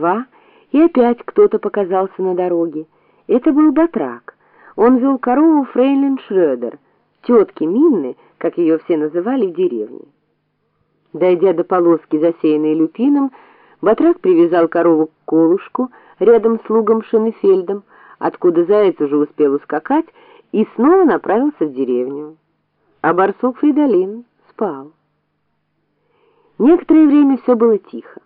Два, и опять кто-то показался на дороге. Это был Батрак. Он вел корову Фрейлин Шрёдер, тетки Минны, как ее все называли в деревне. Дойдя до полоски, засеянной люпином, Батрак привязал корову к колышку рядом с лугом Шенефельдом, откуда заяц уже успел ускакать, и снова направился в деревню. А барсук Фридолин спал. Некоторое время все было тихо.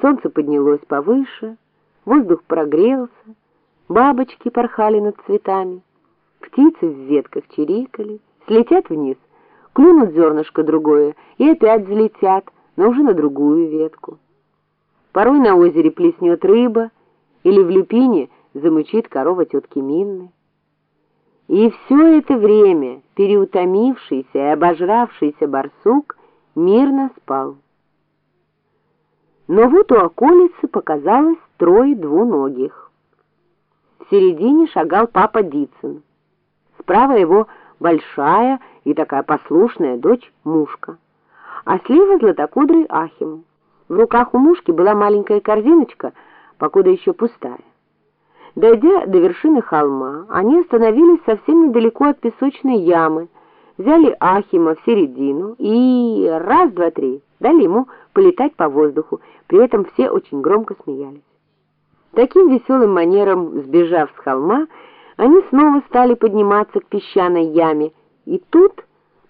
Солнце поднялось повыше, воздух прогрелся, бабочки порхали над цветами, птицы в ветках чирикали, слетят вниз, клюнут зернышко другое и опять взлетят, но уже на другую ветку. Порой на озере плеснет рыба или в люпине замычит корова тетки Минны. И все это время переутомившийся и обожравшийся барсук мирно спал. Но вот у околицы показалось трое двуногих. В середине шагал папа Дицын. Справа его большая и такая послушная дочь Мушка, а слева златокудрый Ахим. В руках у Мушки была маленькая корзиночка, покуда еще пустая. Дойдя до вершины холма, они остановились совсем недалеко от песочной ямы, взяли Ахима в середину и раз, два, три дали ему полетать по воздуху, при этом все очень громко смеялись. Таким веселым манером, сбежав с холма, они снова стали подниматься к песчаной яме, и тут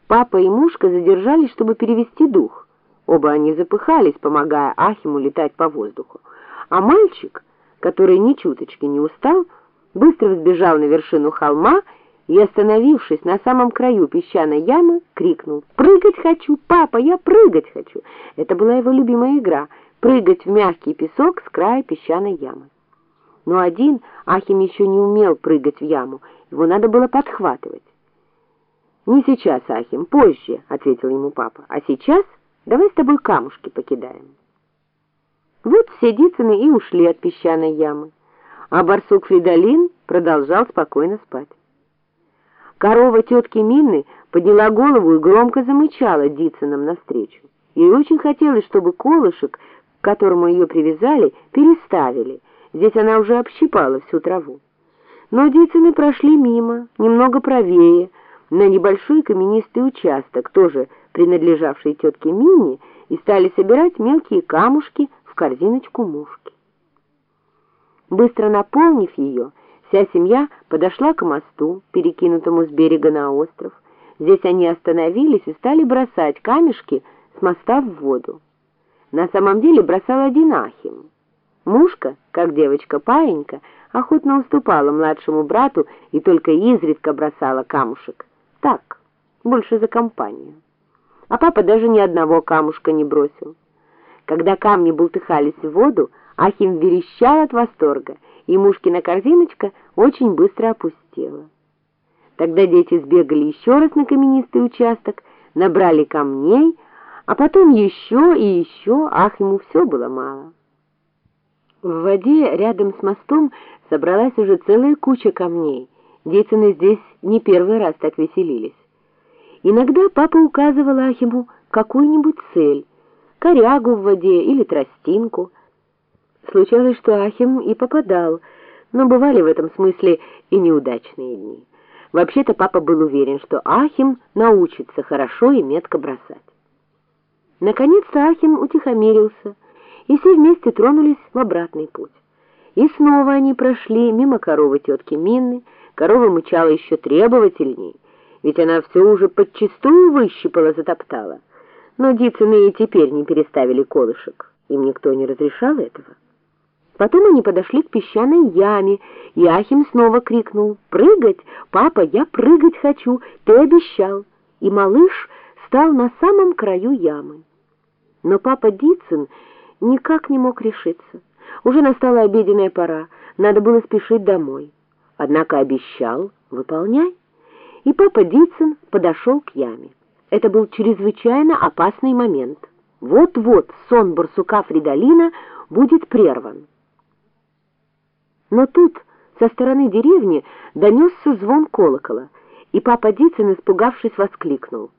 папа и мушка задержались, чтобы перевести дух. Оба они запыхались, помогая Ахиму летать по воздуху. А мальчик, который ни чуточки не устал, быстро взбежал на вершину холма и, остановившись на самом краю песчаной ямы, крикнул «Прыгать хочу, папа, я прыгать хочу!» Это была его любимая игра — прыгать в мягкий песок с края песчаной ямы. Но один Ахим еще не умел прыгать в яму, его надо было подхватывать. «Не сейчас, Ахим, позже», — ответил ему папа, «а сейчас давай с тобой камушки покидаем». Вот все Дицыны и ушли от песчаной ямы, а барсук Фридолин продолжал спокойно спать. Корова тетки Минны подняла голову и громко замычала Дицыном навстречу. Ей очень хотелось, чтобы колышек, к которому ее привязали, переставили. Здесь она уже общипала всю траву. Но Дицыны прошли мимо, немного правее, на небольшой каменистый участок, тоже принадлежавший тетке Минне, и стали собирать мелкие камушки в корзиночку мушки. Быстро наполнив ее, Вся семья подошла к мосту, перекинутому с берега на остров. Здесь они остановились и стали бросать камешки с моста в воду. На самом деле бросал один Ахим. Мушка, как девочка-паенька, охотно уступала младшему брату и только изредка бросала камушек. Так, больше за компанию. А папа даже ни одного камушка не бросил. Когда камни бултыхались в воду, Ахим верещал от восторга — и Мушкина корзиночка очень быстро опустела. Тогда дети сбегали еще раз на каменистый участок, набрали камней, а потом еще и еще, ах, ему все было мало. В воде рядом с мостом собралась уже целая куча камней. Дети здесь не первый раз так веселились. Иногда папа указывал Ахиму какую-нибудь цель, корягу в воде или тростинку — Случалось, что Ахим и попадал, но бывали в этом смысле и неудачные дни. Вообще-то папа был уверен, что Ахим научится хорошо и метко бросать. Наконец-то Ахим утихомирился, и все вместе тронулись в обратный путь. И снова они прошли мимо коровы тетки Минны, корова мычала еще требовательней, ведь она все уже подчистую выщипала, затоптала. Но Дицыны и теперь не переставили колышек, им никто не разрешал этого. Потом они подошли к песчаной яме, и Ахим снова крикнул «Прыгать! Папа, я прыгать хочу! Ты обещал!» И малыш стал на самом краю ямы. Но папа Дицин никак не мог решиться. Уже настала обеденная пора, надо было спешить домой. Однако обещал «Выполняй!» И папа Дицин подошел к яме. Это был чрезвычайно опасный момент. Вот-вот сон барсука Фридолина будет прерван. Но тут со стороны деревни донесся звон колокола, и папа Дицын, испугавшись, воскликнул.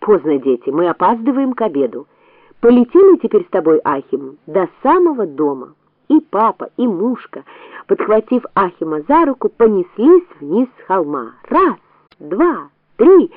«Поздно, дети, мы опаздываем к обеду. Полетели теперь с тобой, Ахим, до самого дома». и папа, и мушка, подхватив Ахима за руку, понеслись вниз с холма. Раз, два, три...